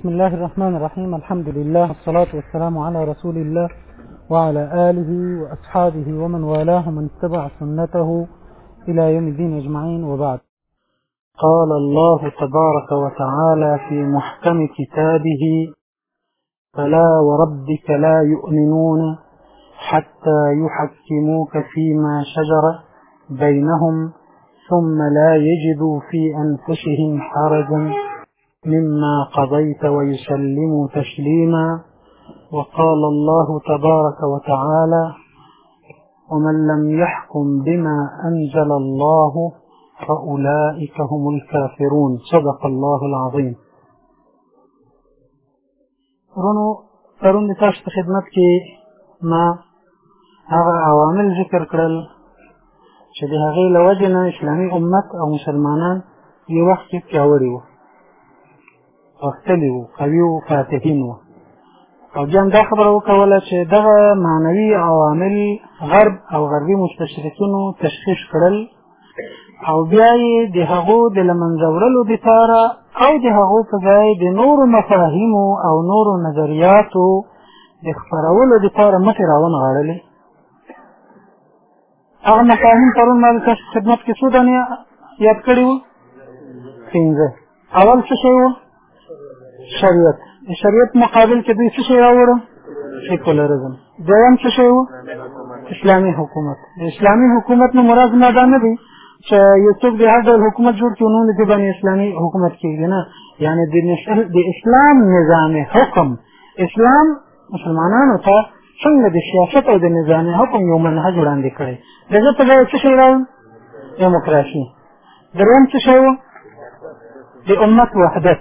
بسم الله الرحمن الرحيم الحمد لله والصلاة والسلام على رسول الله وعلى آله وأصحابه ومن والاه من اتبع سنته إلى يوم الدين أجمعين وبعد قال الله تبارك وتعالى في محكم كتابه فلا وربك لا يؤمنون حتى يحكموك فيما شجر بينهم ثم لا يجدوا في أنفسهم حرجا مما قضيت ويسلموا تسليما وقال الله تبارك وتعالى ومن لم يحكم بما أنزل الله فأولئك هم الكافرون صدق الله العظيم ورونو پرون د تاسو په خدمت کې ما هغه عوامل ذکر کړل چې د هغې له وجې نه اسلامي امت او مسلمانان یو وخت کې پیاوړي وو غښتلي وو قوي وو فاتحین وو او جان دا خبره وکوله چې دغه معنوي عوامل غرب او غربي مستشرقینو تشخیص کړل او بیا یې د هغو د لمنځه وړلو دپاره او د هغو په ځای د نورو مفاهیمو او نورو نظریاتو د خپرولو دپاره مخې راونغاړلې هغه مفاهیم پرون ما د کشف خدمت کې څو دانې یاد کړي وو پنځه اول څه شی و شریعت د شریعت مقابل کې دوی څه شی راوړو سیکولرزم دویم څه شی و اسلامي حکومت د اسلامي حکومت نه مراد نه دا نه دی چې یو څوک د هر ډول حکومت جوړ کړي نو د باندې اسلامي حکومت کېږي نه یعنې د اسلام نظام حکم اسلام مسلمانانو ته څنګه د سیاست او د نظام حکم یو منهج وړاندې کړی د زه په ځای څه شی راوړم دیموکراسي دریم څه شی وو د امت وحدت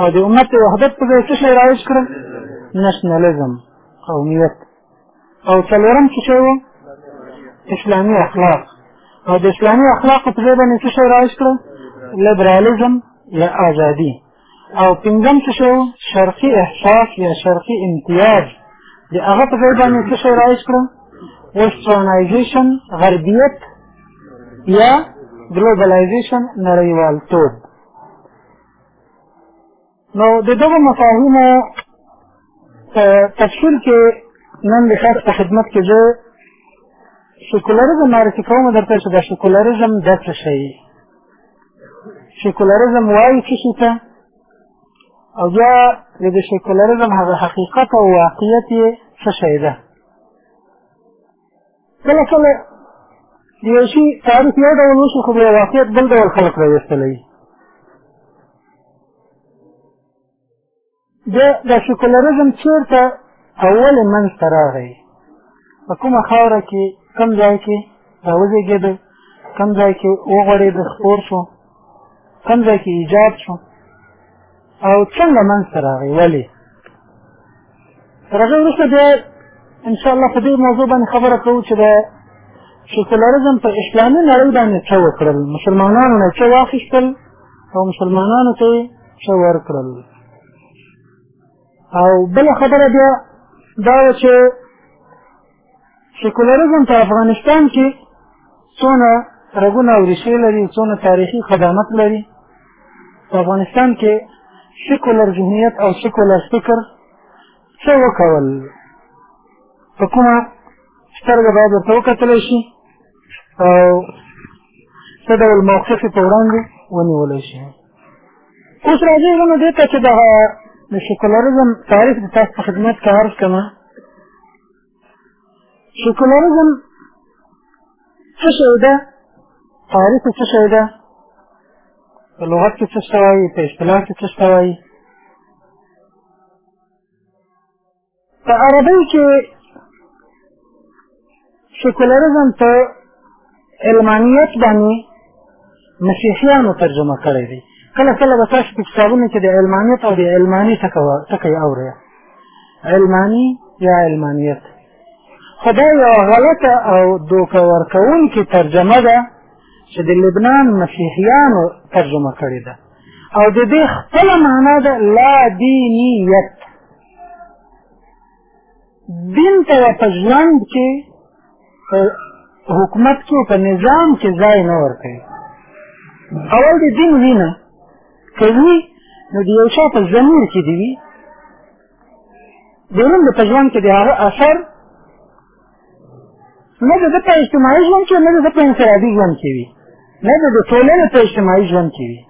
او د امت د وحدت په ځای څه شی رایج کړل نشنلزم قومیت او څلورم څه شی وو اسلامي اخلاق او د اسلامي اخلاقو په ځای باندې څه شی رایج کړل لبرالیزم یا ازادي او پنځم څه شی و شرقي احساس یا شرقي امتیاز د هغه په ځای باندې څه شی رایج کړو ویسټرنایزیشن غربیت یا ګلوبلایزیشن نړیوالتوب نو د دغو مفاهیمو په تفصیل کې نن د شخص په خدمت کې زه سیکولریزم معرفي کوم درته چې د سیکولریزم د څه شی سیکولرزم وایي څه شي ته او بیا د دې سیکولرزم هغه حقیقت او واقعیت یې څه شی ده کله کله د یو شي تعریف یو ډول وشي خو بیا واقعیت بل ډول خلک راویستلی وي دا دا سیکولریزم چیرته او ولې منځته راغی په کومه خاوره کې کوم ځای کې دا وزېږېده کوم ځای کې وغوړېد خپور شو کوم ځای کې ایجاد شو او څنګه منځته راغی ولې تر هغه وروسته بیا انشاءالله په دې موضوع باندې خبره کوو چې د سیکولریزم په اسلامي نړۍ باندې څه وکړل مسلمانانو نه څه واخیستل او مسلمانانو ته څه ورکړل او بله خبره بیا دا وه چې سیکولرزم په افغانستان کې څونه رګونه او ریښې لري څونه تاریخي خدمت لري په افغانستان کې سیکولر ذهنیت او سیکولر فکر څه وکول په کومه سترګه باید ورته وکتلی شي او څه ډول موقف په وړاندې ونیولی شي اوس راځي زمو دې ته چې دغه د سیکولرزم تعریف د تاسو په خدمت کې عرض کړم سیکولرزم څه شی ده تعریف څه شی ده په لغت کې څه شی وایي په اصطلاح کې څه شی وایي په عربۍ کې سیکولرزم ته علمانیت باندې مسیحیانو ترجمه کړی دی کله کله به تاسو په کتابونو کې د علمانیت او د علماني ټکی اورئ علماني یا علمانیت خو دا یوه غلطه او دوکه ورکوونکې ترجمه ده چې د لبنان مسیحیانو ترجمه کړې ده او د دې خپله معنا ده لا دینیت دین ته په ژوند کې په حکومت کې په نظام کې ځای نه ورکوي اول د دین وینه کوي نو د یو چا په ضمیر کې دي وي د نن د په ژوند کې د هغه اثر نه د ده په اجتماعي ژوند کې نه د ده په انفرادي ژوند کې وي نه د ده ټولنې په اجتماعي ژوند کې وي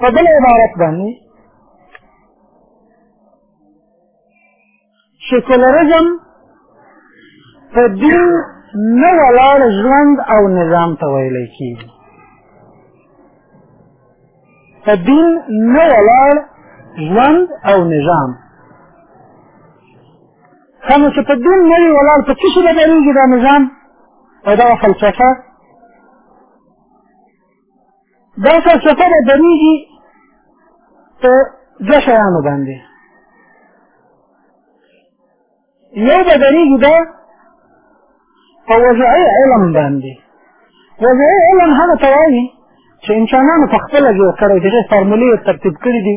په بل عبارت باندې سیکولرزم په دین نه ولاړ ژوند او نظام ته ویلی کېږي په دین نه ولاړ ژوند او نظام کله چې په دین نه وي ولاړ په څه شي بدلېږي دا نظام او دغه فلسفه دا فلسفه به درېږي په دوه شیانو باندې یو به درېږي دا په وضعي علم باندې وضعي علم هغه ته وایي چې انسانانو په خپله جوړ کړی دی هغې فارمولې ترتیب کړي دي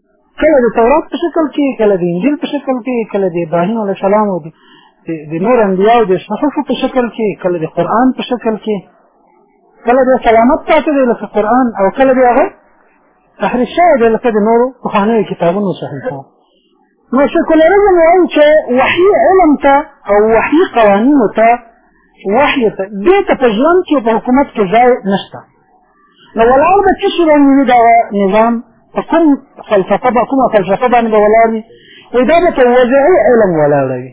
کله د تورات په شکل کې کله د انجیل په شکل کې کله د ابراهیم علیه السلام او د نور انبیاو د صحفو په شکل کې کله د قرآن په شکل کې کله د سلامت پاتې دی لکه قرآن او کله د هغه تحریف شوی دی لکه د نورو پخوانیو کتابونو صحیفو نو سیکولرزم وایي چې وحي علم ته او وحي قوانینو ته وحي ته دې ته په ژوند کې په حکومت کې ځای نشته نو ولاړ به څه شي باندې وي دغه نظام په کوم فلسفه به کومه فلسفه باندې به ولاړ وي وایي دا به په وضعي علم ولاړه وي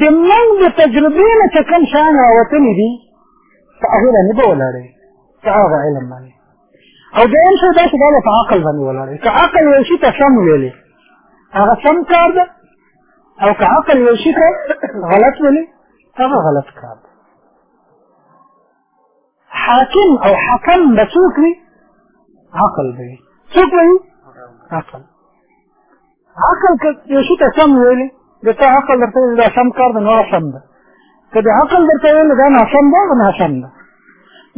د موږ د تجربې نه چې کوم شیان راوتلي دي په هغې باندې به ولاړه وي په هغه علم باندې او دویم شی دا چې دا به په عقل باندې ولاړه وي که عقل یو شي ته سم ویلې هغه سم کار ده او که عقل یو شي ته غلط ویلې هغه غلط کار ده حاکم او حکم به څوک وي عقل به وي څوک به وي عقل عقل که یو شي ته سم ویلې د تا عقل درته ویل دا سم کار دی نو سم ده که د عقل درته ویل دا ناسم ده او ناسم ده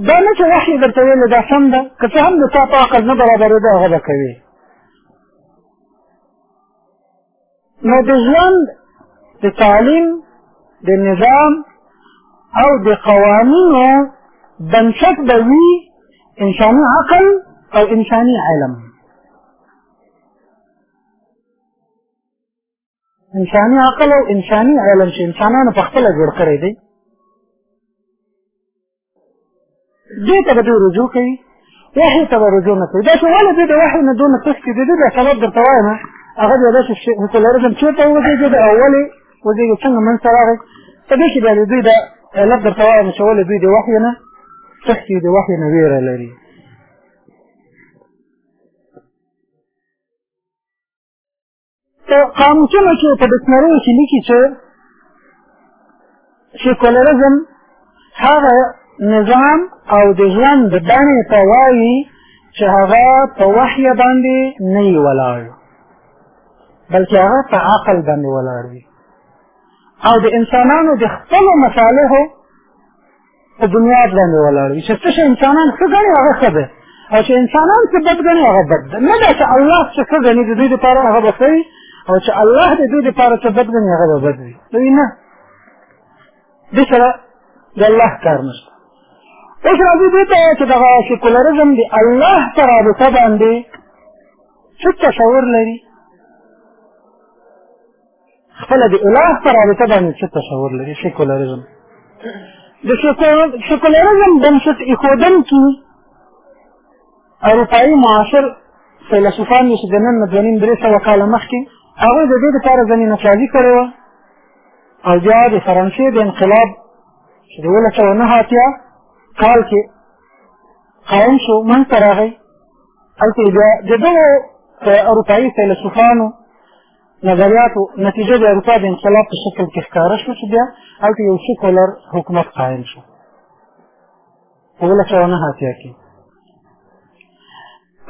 دا نه چې وحي درته ویل دا سم ده که څه هم د تا په عقل نه برابرېده هغه به کوي نو د ژوند د تعلیم د نظام او د قوانینو بنسټ به وي انساني عقل او انساني علم انساني عقل او انساني علم چې انسانانو په خپله جوړ کړی دی دې ته به دوی رجوع کوي وحي ته به رجوع نه کوي دا چې ولې دوی د وحي نه دونه تښتي د دې دا سبب درته وایم هغه بیا داسې سیکولرزم چېرته وزېږېد او ولې وزېږېد څنګه منځته راغی په دې کې بیا د دوی دا علت درته وایم چې ولې دوی د وحي نه تښتي د وحي نه ویره لري په قاموسونو کې په ډکشنریو کې لیکي چې سیکولرزم هغه نظام او د ژوند د بڼې ته وایي چې هغه په وحی باندې نه وي ولاړ بلکې هغه په عقل باندې ولاړ وي او د انسانانو د خپلو مصالحو په بنیاد باندې ولاړ وي چې څه شی انسانان ښه ګڼي هغه ښه دی او چې انسانان څه بد ګڼي هغه بد دی نه دا چې الله څه ښه ګڼي د دوی دپاره هغه به ښه وي او چې الله د دوی دپاره څه بد ګڼي هغه به بد وي دوی نه دې سره د الله کار نشته اوس راځي دې ته چې دغه سیکولرزم د الله په رابطه باندې څه تصور لري خپله د اله په رابطه باندې څه تصور لري سیکولرزم د سیکولرزم بنسټ ایښودونکي اروپایي معاصر فیلسوفان یې چې د نن نه دوه نیم درې سوه کاله مخکې هغوی د دې دپاره زمینه سازي کړې وه او بیا د فرانسې د انقلاب چې د اوولس سوه نهه اتیا کال کې قایم شو منځته راغی هلته بیا د دغو اروپایي فیلسوفانو نظریاتو نتیجه د اروپا د انقلاب په شکل کې ښکاره شو چې بیا هلته یو سیکولر حکومت قایم شو په اوولس سوه نهه اتیا کې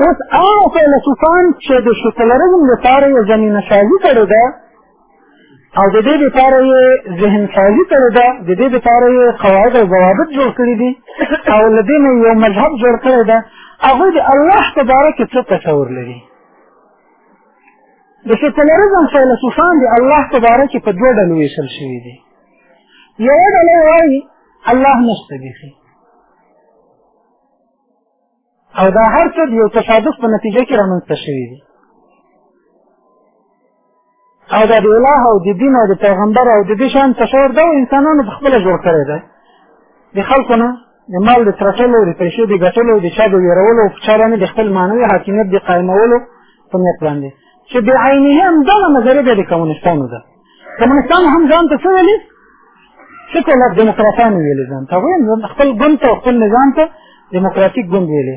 اوس هغه فیلسوفان چې د سیکولرزم لپاره یې زمینه سازي کړې ده او د دې لپاره یې ذهن سازي کړې ده د دې لپاره یې قواعد او ضوابط جوړ کړي دي او له دې نه یو مذهب جوړ کړی ده هغوی د الله په باره کې څه تصور لري د سیکولرزم فیلسوفان د الله په باره کې په دوه ډلو ویشل شوي دي یوه ډله وایي الله نشته بیخي او دا هر څه د یو تصادف په نتیجه کې رامنځته شوي دي او دا د الله او د دین او د پیغمبر او د دې شان تصور دا انسانانو په خپله جوړ کړی دی د خلکو نه د مال د ترټلو د پیسو د ګټلو د چا د ویرولو او په چا باندې د خپل معنوي حاکمیت د قایمولو په نیت باندې چې بې عینه هم دغه نظریه بیا د کمونستانو ده کمونستانو هم ځان ته څه ویلي سیکولر دیموکراتانو ویلي ځان ته خپل ګوند ته او خپل نظام ته دیموکراتیک ګوند ویلي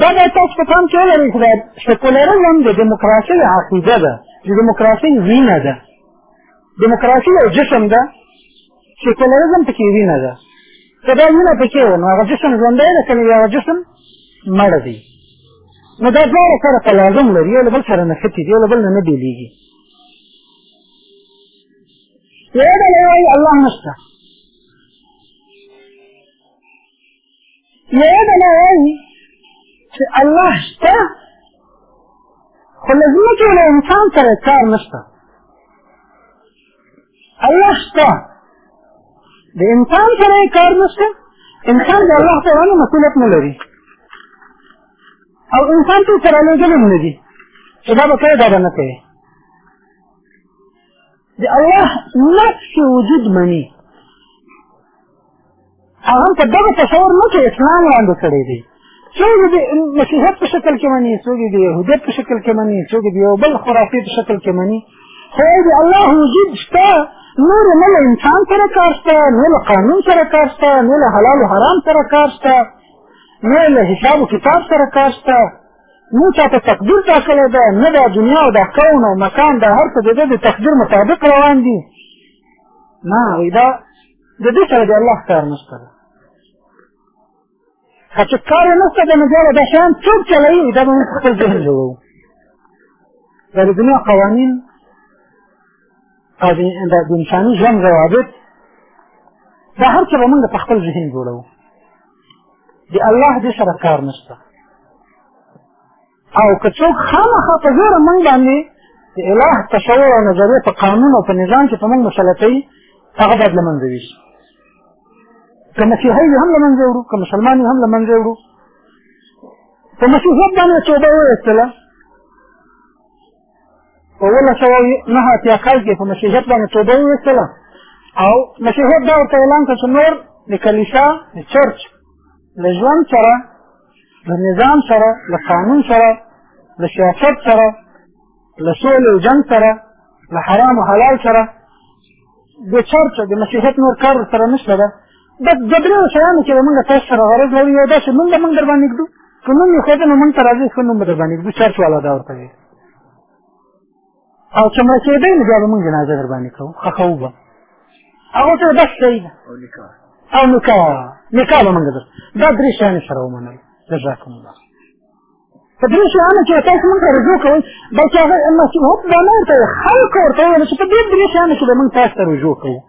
دا باید تاسو په پام کې ولرئ چې دا سکولرزم د دیموکراسۍ عقیده ده د دیموکراسۍ وینه ده دیموکراسي یو جسم ده سکولرزم پکې وینه ده که دا وینه پکې وه نو هغه جسم ژوندی ده که هغه جسم مړ دی نو دا دواړه سره تلازم لري یو له بل سره نښتي دي یو له بل نه نه بېلېږي یوه ډله وایي الله نشته یوه ډله وایي چې الله شته خو له ځمکې له انسان سره کار نشته الله شته د انسان سره کار نشته انسان د الله په وړاندې مسؤلیت نه لري او انسان ته سره لېږلی هم نه دي چې دا به کوي دا به نه کوي د الله نفس وجود مني هغه په دغه تصور نه چې اسلام وړاندې کړی دی څوک د مسیحیت په شکل کې مني څوک د یهودیت په شکل کې مني څوک د یو بل خرافي په شکل کې مني خو د الله وجود شته نور نه له انسان سره کار شته نه له قانون سره کار شته نه له حلال و حرام سره کار شته نه له حساب و کتاب سره کار شته نه چاته تقدیر ټاکلی ده نه دا دنیا او دا کون او مکان دا هر څه د ده د تقدیر مطابق روان دي نه وایي دا د دې سره د الله کار نشته ده که چې کار یې نشته ده نو بیا به دا شیان څوک چلوي دا به موږ خپل ذهن جوړوو دا د دنیا قوانین او د انساني ژوند ضوابط دا هر څه به موږ په خپل ذهن جوړوو د الله دې سره کار نشته او که څوک خامخا په زوره موږ باندې د اله تصور او نظریه په قانون او په نظام کې په موږ مسلطوي هغه باید له منځه وي که مسیحي وي هم له منځه وړو که مسلمان وي هم له منځه وړو په مسیحیت باندې توبه وویستله په اوولس سوه نهه اتیا کال کې په مسیحیت باندې توبه وویستله او مسیحیت دا ورته اعلان کړه چې نور د کلیسا د چرچ له ژوند سره له نظام سره له قانون سره له سیاست سره له سولې او جنګ سره له حرام و حلال سره د چرچ د مسیحیت نور کار سره نشته ده بس د درېیو شیانو چې موږ تاسو سره غرض لرو یو دا چې موږ به موږ در باندې ږدو که نوم یې ښځه نو موږ ته راځي ښه نوم به در باندې ږدو چرچ والا دا ورته وي او چې مړه کېدی نو بیا به موږ جنازه در باندې کوو ښخوو به هغه ته بس صحیح ده او نکاح نکاح به موږ در دا درې شیانې سره ومنل جزاکم الله په دې شیانو کې تاسو موږ ته رجوع کوئ بلکې هغه مسیحیت به نه ورته وایي خلک ورته وویل چې په دې درې شیانو کې به موږ تاسو ته رجوع کوو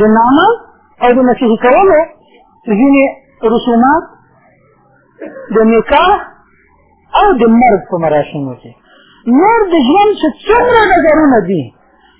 د نامه او د مسیحي کولو ځینې رسومات د نکاح او د مرګ په مراسمو کې نور د ژوند چې څومره نظرونه دي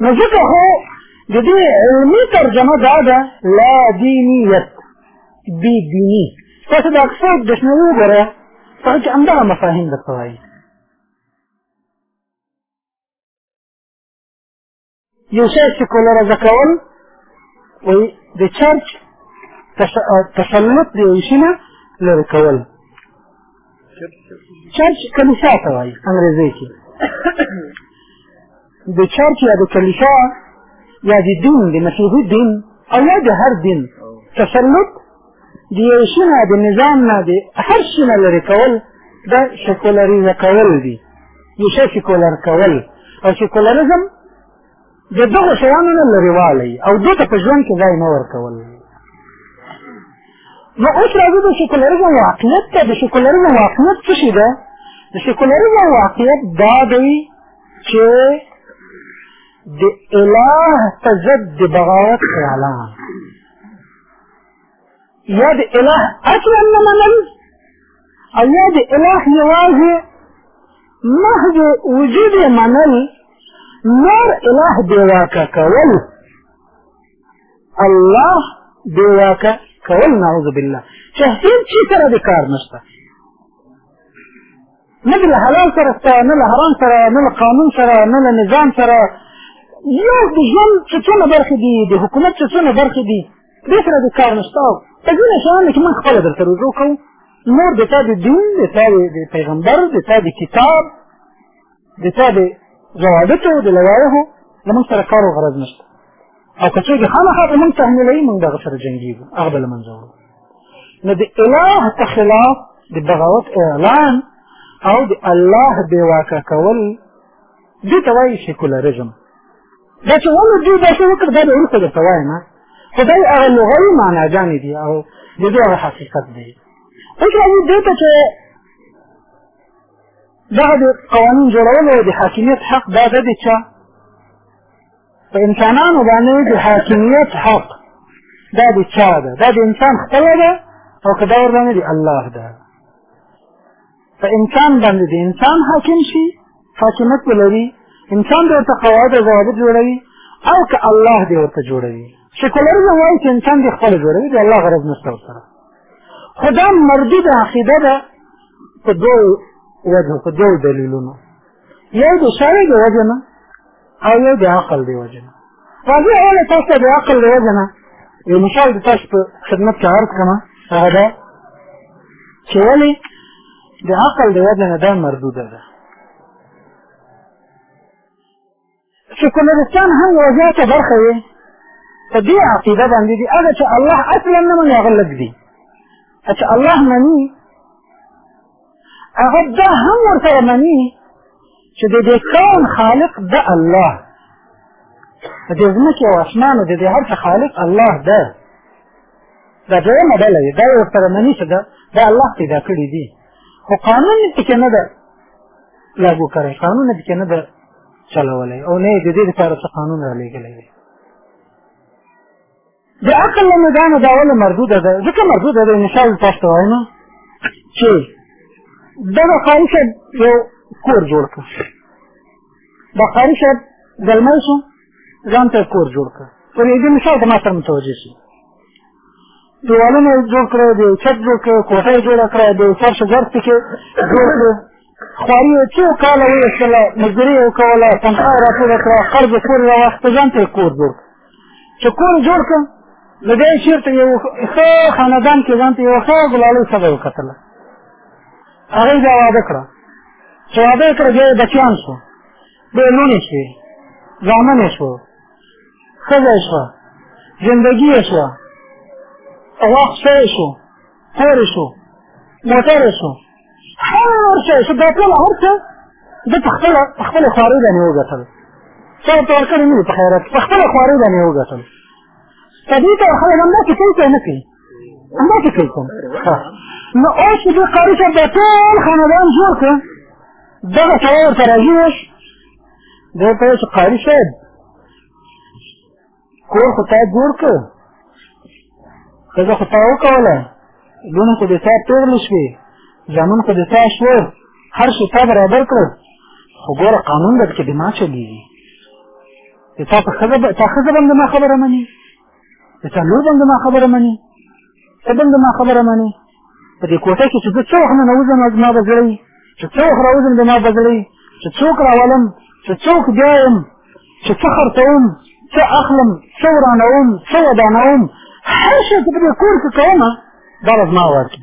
نو ځکه خو د دې علمي ترجمه دا ده لا دینیت بی دینی تاسو د اکسفورډ ډکشنري وګوره هغه کې همدغه مفاهیم درته وایي یو شی چې کولره زده کول وایي د چرچ تسلط د یو شي نه لرې کول چرچ کلیسا ته وایي انګریزي کې د چرچ یا د کلیسا یا د دین د مسیحي دین او یا د هر دین تسلط د یو شي نه د نظام نه د هر شي نه لرې کول دا سیکولریزه کول دي یو شی سیکولر کول او سیکولریزم د دغو شیانو نه لرې والی او دوی ته په ژوند کې ځای مه ورکول نو اوس راځو د سیکولرزم واقعیت ته د سیکولرزم واقعیت څه شي ده د سیکولرزم واقعیت دا دی چې د اله په ضد د بغاوت اعلان یا د اله اصلا نه منل او یا د اله یوازې محض وجود یې منل نور اله بېواکه کول الله بېواکه کول نعوذ بالله چې هېڅ شي سره د کار نشته نه د حلال سره شته نه له حرام سره نه له قانون سره نه له نظام سره یو د ژوند چې څونه برخې دي د حکومت چې څونه برخې دي دې سره د کار نشته او په ځینې شیانو کې موږ خپله درته رجوع کوو نور د تا د دین د تا د پیغمبر د تا د کتاب د تا د ضوابطو د لوایحو له موږ سره کار او غرض نشته او که چېرې خامخا به موږ تحمیلوي موږ دغه سره جنګېږو هغه به له منځه وړو نو د اله په خلاف د بغاوت اعلان او د الله بېواکه کول دې ته وایي سیکولرزم دا چې ولې دوی داسې وکړ دا به وروسته درته وایم خو دا هغه لغوي معناګانې دي او د دې هغه حقیقت دی اوس راځي دې ته چې دغه د قوانین جوړولو د حاکمیت حق دا ده د چا په انسانانو باندې د حاکمیت حق دا د چا ده دا د انسان خپله ده او که دا ورباندې د الله ده په انسان باندې د انسان حاکم شي حاکمیت ولري انسان د ورته قواعد او ضوابط جوړوي او که الله دې ورته جوړوي سیکولرزم وایي چې انسان دې خپله جوړوي د الله غرض نشته ورسره خو دا مردود عقیده ده په دوو وجهو په دوو دلیلونو یو د شرع د وجه نه او یو د عقل د وجه نه راځي اوله تاسو ته د عقل د وجه نه یو مثال د تاسو په خدمت کې عرض کړم هغه دا چې ولې د عقل د وجه نه دا مردوده ده سیکولرستان هم یوه زیاته برخه یې په دې عقیده باندې دي هغه چې الله اصلا نه مني هغه لږ دي چې الله مني هغه دا هم ورسره مني چې د دې کون خالق د الله د دې ځمکې او اسمانو د دې هر څه خالق الله ده دا دویمه ډله وي دا یې ورسره مني چې ده دا الله پیدا کړي دي خو قانون یې پکې نه ده لاګو کړی قانون یې پکې نه ده چلولی او نه د دې لپاره څه قانون را لېږلی دی د عقل له مدانه دا ولې مردوده ده ځکه مردوده ده انشاءالله تاسو ته وایم چې دغه قاري صاحب یو کور جوړ کړ د قاري صاحب ګلمل شو ځان ته کور جوړ کړ پر دې مثال ته ما سره متوجه شي دیوالونه جوړ کړی دی چت جوړ کړی کوټه یې جوړه کړی دی فرش ګرد پکې جوړ کړی خواري یې څو کاله وویشله مزدوري یې وکوله تنخوا یې راټوله کړه قرض یې کور راواخیسته ځان ته یې کور جوړ کړ چې کور یې جوړ کړ نو بیا یې چېرته یو ښه خاندان کې ځان ته یوه ښه ګلالۍ سبا یې وکتله هغه یې بیا واده کړه چې واده یې کړه بیا یې بچیان شو بیا یې لوڼې شوې زامن یې شو ښځه یې شوه زندګي یې شوه وخت ښه یې شو کور یې شو موټر یې شو هر څه چې دا ټول هر څه ده په خپله په خپلې خوارۍ باندې وګټل چا ورته ورکړي نه دي په خیرات په خپله خوارۍ باندې یې وګټل طبیعي ته خلک همداسې کوي که نه کوي همداسې کوي که نو اوس چې دې قاري صاحب دا ټول خاندان جوړ کړ دغه سړی ورته راځي اوس دی ورته وایي چې قاري صاحب کور خو تا جوړ کړ ښځه خو تا وکوله لوڼې خو د تا پېغلې شوې زامن خو د تا شول هر شي تا برابر کړل خو ګوره قانون درکې د ما چلېږي د تا په ښځه تا ښځه به هم د ما خبره مني د تا لور به هم د ما خبره مني ته بل زما خبره منې په دې کوټه کې چې زه څو وخت ننوځم زما به زړه وي چې څو وخت راوځم زما به زړه وي چې څوک راولم چې څوک بیا یم چې څه خرڅوم څه اخلم څه ورانوم څه ودانوم هر شی چې په دې کور کې کومه دا به زما ورکړي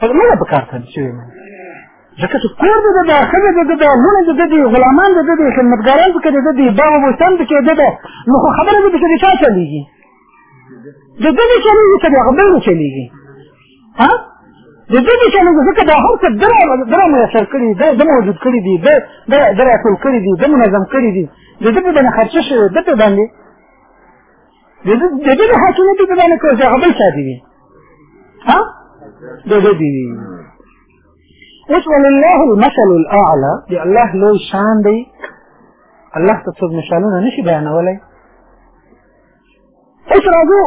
په دې نه په کار ته شوی مې ځکه چې کور دې د داخله دې د لونه دې د غلامان دې د خدمتګاران دې دې د باغ بوستان دې دې نو خو خبره دې چې چا چلیږي د دې دې چلیږي چې هغه بل چلیږي ها د دې دې چلیږي ځکه دا هر څه درو درو مې سر کړی دې د موجود کړی دې دې دې درو ټول کړی دې د منظم کړی دې د دې په باندې خرچه شوی د دې باندې د دې د دې حاکم دې په باندې کوځه غبل ساتي دي ها د دې دي اوس ولله المثل الاعلى دی الله لو شان دی الله ته څوک مثالونه نشي بیانولای اوس راځو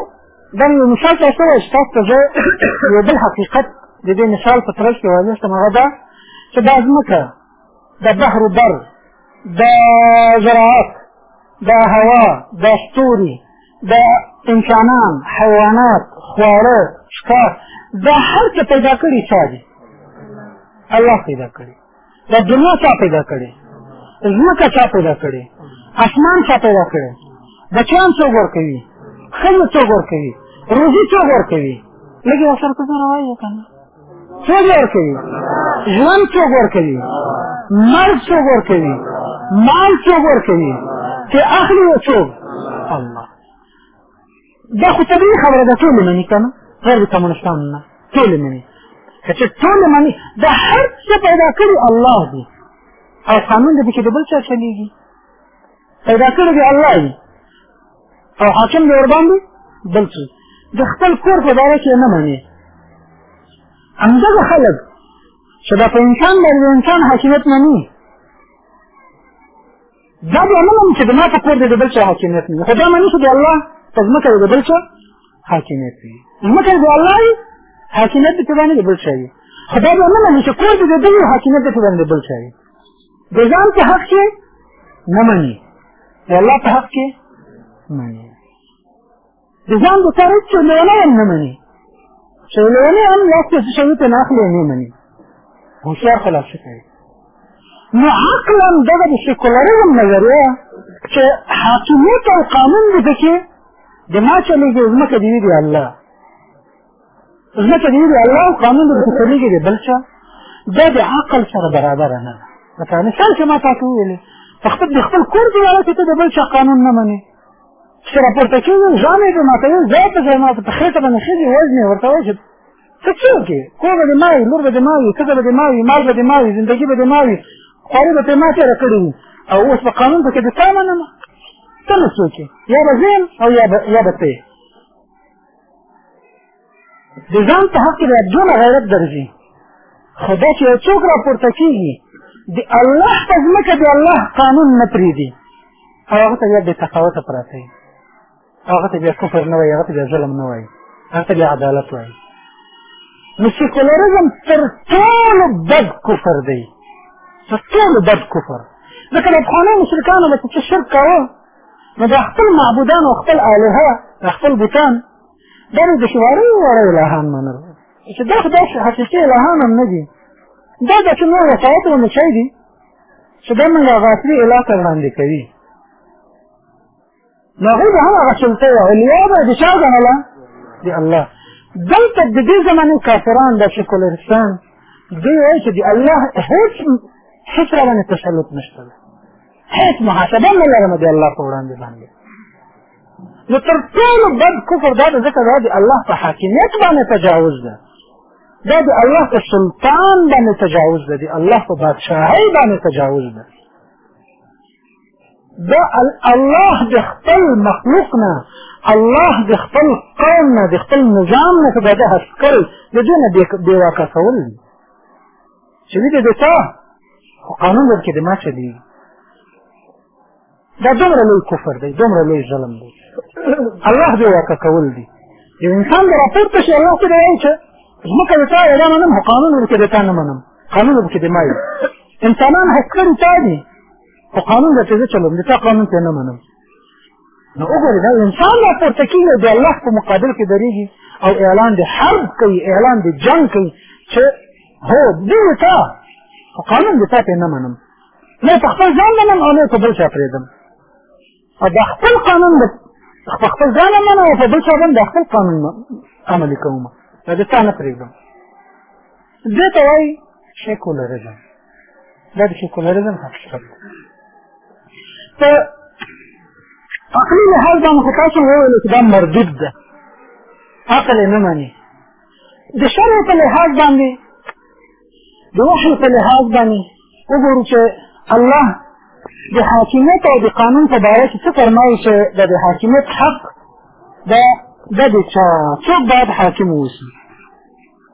دا یو مثال ته سره تاسو ته زه یو بل حقیقت د دې مثال په ترڅ کې واضح کوم هغه دا چې دا ځمکه د بحر بر د زراعت د هوا د ستوري د انسانان حیوانات خواړه ښکار دا هر څه پیدا کړي چا دي الله پیدا کړي دا دنیا چا پیدا کړي ځمکه چا پیدا کړي اسمان چا پیدا کړي بچیان څوک ورکوي ښځې څوک ورکوي روزي څوک ورکوي لږې ورسره ته ځه راوایي که نه څوک یې ورکوي ژوند څوک ورکوي مرګ څوک ورکوي مال څوک ورکوي چې اخلي و څوک الله دا خو طبیعي خبره ده ټولې مني که نه غیر د کمونستان نه ټولې مني که چې ټولې مني دا هر څه پیدا کړي الله دی او قانون د پکې د بل چا چلېږي پیدا کړی دی الله دی او حاکم دی ورباندې بل څوک د خپل کور په باره کې نه مني همدغه خلک چې دا په انسان باندې انسان حاکمیت مني دا بیا نه مني چې د ما په کور دی د بل چا حاکمیت مني خو دا مني چې د الله په ځمکه د بل چا حاکمیت وي ځمکه د الله وي حاکمیت د څه باندې د بل چا وي خو دا بیا نه مني چې کور دی د بل حاکمیت د څه باندې د بل چا وي د ځان په حق کې نه مني د الله په حق کې مني د ځان د سره چې لیونی هم نه مني چې لیونی هم لاس کې څه شوي ته نه اخلي نه مني هوښیار خو لاس کوي نو عقلا دغه د سیکولریزم نظریه چې حاکمیت او قانون دې پکې د ما چلېږي ځمکه دې وي د الله ځمکه دې د الله قانون د تکلیږي دی بل څه دا د عقل سره برابر نه ده لکه مثال چې ما تاسو ویلې په خپل د خپل کور دی ولا چې ته د بل څه قانون نه منې چې راپورته کېږي ځان یې به ماته یې ځای په ځای ماته په خېټه باندې ښځې وزنې ورته وایي چې څه څوک یې کور به دې ما وي لور به دې ما وي ښځه به دې ما وي مال به دې ما وي زندګي به دې ما وي خواري به ترې ما تېره کړې وي او اوس په قانون پکې د تا منم ته نه څوک یې یا به زه او یا به ته د ځان په حق کې دونه غیرت درځي خو دا چې یو څوک راپورته کېږي د الله په ځمکه د الله قانون نه پرېږدي او هغه ته بیا بې تقاوته پراته وي هغه ته بیا کفر نه وایي هغه ته بیا ظلم نه وایي هغه ته بیا عدالت وایي نو سیکولرزم تر ټولو بد کفر دی تر ټولو بد کفر ځکه د افغاني مشرکانو به چې شرک کاوه نو دا خپل معبودان او خپل الهه خپل بوتان دا د شواري وړي الهان منل چې دا خدای حقیقي الهان هم نه دي دا د کومو وسایط نه شي دي چې دا موږ غاصبي اله ته وړاندې کوي نو هغوی به هم هغه سلطه وه علیا به د چا ګڼله د الله دلته د دې زمانې کافران دا سیکولرستان دوی وایي چې د الله هېڅ هېڅ را باندې تسلط نشته هیڅ محاسبه نه لرم د الله په وړاندې باندې نو تر ټولو بد کفر دا د ځکه دا د الله په حاکمیت باندې تجاوز ده دا د الله په سلطان باندې تجاوز ده د الله په بادشاهۍ باندې تجاوز ده دا الله د خپل مخلوق نه الله د خپل قوم نه د خپل نظام نه که دا هسکل د دې نه بېواکه کول دي چې دې د تا خو قانون در کې د ما چلېږي دا دومره لوی کفر دی دومره لوی ظلم دی الله دې واقع کول دي یو انسان به راپورته شي الله ته به وایي چې ځمکه د تا یې دا منم خو قانون به کې د تا نه منم قانون به کې د ما انسانان حق کړي تا دي خو قانون درته زه چلوم د تا قانون ته نه منم نو وګورئ دا انسان را پورته کېږي او د الله په مقابل کې درېږي او اعلان د حرب کوي اعلان د جنګ کوي چې هو دین تا خو قانون د تا پرې نه منم نه په خپل ځان منم او نه په بل چا پرېږدم او د خپل قانون د په خپل ځان منم او په بل چا باندې د خپل قانون عملي کوم دا د تا نه پرېږدم دې ته وایي سیکولرزم دا د سیکولرزم حقیقت دی په عقلي لحاظ باندې خو تاسو وویل چې دا مردود ده عقل یې نه مني د شرع په لحاظ باندې د وحي په لحاظ باندې وګورو چې الله د حاکمیت او د قانون په باره کې څه فرمایي چې د د حاکمیت حق د د د چا څوک باید حاکم اوسي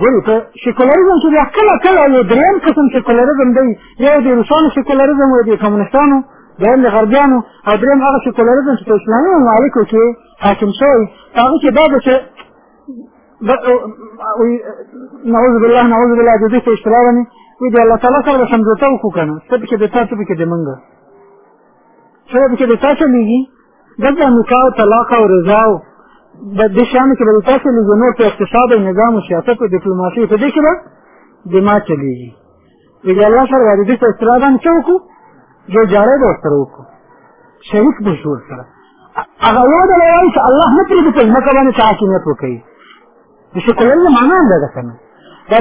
ګورې ته سیکولریزم چې بیا کله کله یو درېیم قسم سیکولریزم دی یو د روسانو سیکولریزم و د کمونستانو دویم د غربیانو او درېیم هغه سیکولریزم چې په اسلامي ممالکو کې حاکم شوی هغه کې دا ده چې نعوذ بالله نعوذ بالله د دې په اصطلاح باندې وي د الله تعالی سره به سمجوته وکړو که نه ته پکې د تا ته پکې د مونږ شبه پکې د تا چلېږي دلته نکاح او طلاق او رضا او د دې شیانو کې به د تا چلېږي نور په اقتصاد او نظام او سیاست او ډیپلوماسي په دې کې به د ما چلېږي د الله سره د دې سره اصلاح هم څه وکړو جو جاره به ورسره وکړو شریک به شو ورسره هغه یو ډول وایي چې الله نه پرېږدي په ځمکه باندې څه حاکمیت وکړي د شکر الله معنا هم ده که نه دا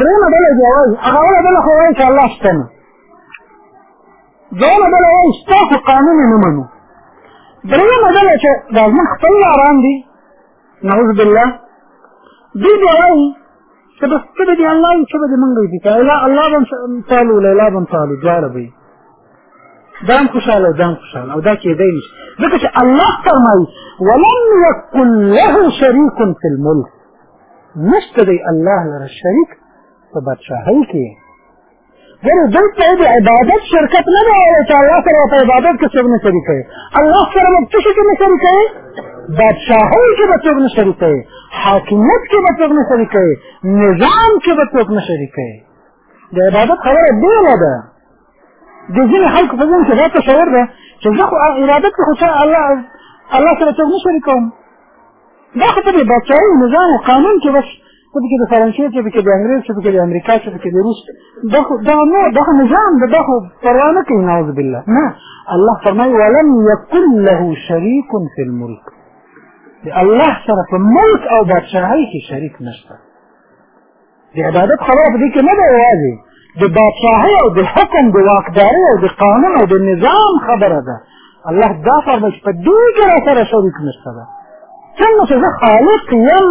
درېیمه ډله بیا وایي هغه بله خو وایي چې الله شته نه دویمه ډله وایي ستاسو قانون یې نه منو درېیمه ډله چې دا زموږ خپل یاران دي نعوذ بالله دوی بیا وایي چې بس ته به دې الله وي څه به دې مونږ وي الله الله به هم تالو لیلا به هم تالو دواړه به دا هم خوشحاله او دا هم خوشحاله او دا کېدی نه شي ځکه چې الله فرمایي ولم یکن له شریک فی الملک نشته دی الله لره شریک په بادشاهۍ کې ګورې دوی ته د عبادت شرکت نه دی ویلی چې الله سره په عبادت کې څوک نه شریکوي الله سره به څه شي کې نه شریکوي بادشاهۍ کې به څوک نه شریکوي حاکمیت کې به څوک نه شریکوي نظام کې به څوک نه شریکوي د عبادت خبره بېله ده د ځینې خلکو په ذهن کې دا تصور ده چې زه خو عبادت کې خو الله الله سره څوک نه شریکوم دا خو په دې بادشاهۍ نظام او قانون کې بس څه پکې د فرانسې څه پکې د انګرېز څه پکې د امریکا څه پکې د روس دا خو دغه نو دغه نظام ده دا خو پروا نه کوي نعوذ بالله نه الله فرمایي ولم یکن له شریک فی الملک د الله سره په ملک او بادشاهۍ کې شریک نشته د عبادت خبره په دې کې نه ده یوازې د بادشاهۍ او د حکم د واکدارۍ او د قانون او د نظام خبره ده الله دا فرمایي چې په دې کې را سره شریک نشته ده څنګه چې زه خالق یم